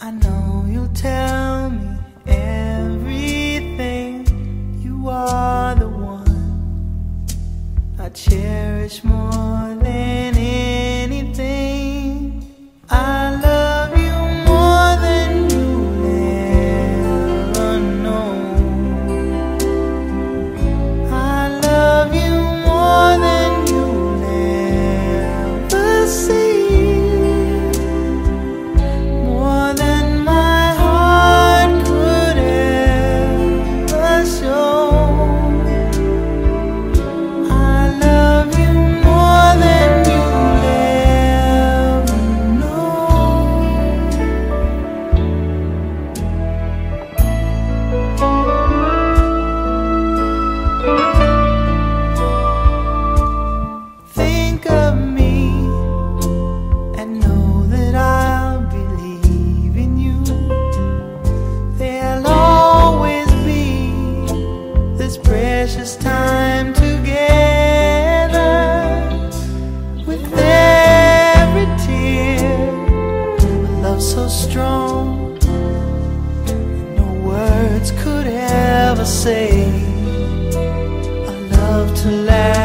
I know you'll tell me everything. You are the one I cherish more than. This time together with every tear. A love so strong no words could ever say. A love to last.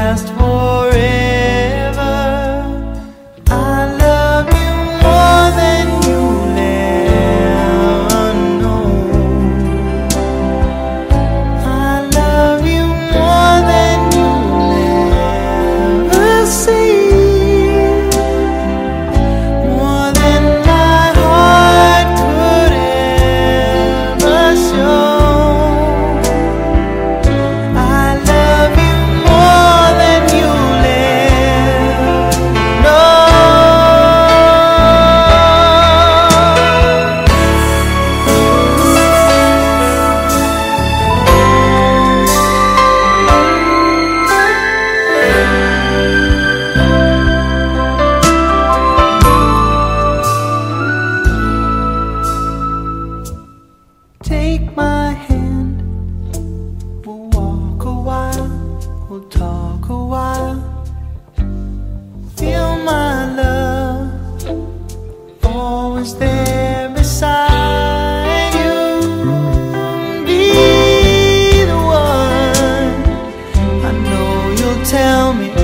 We'll talk a while. Feel my love, always there beside you. Be the one. I know you'll tell me.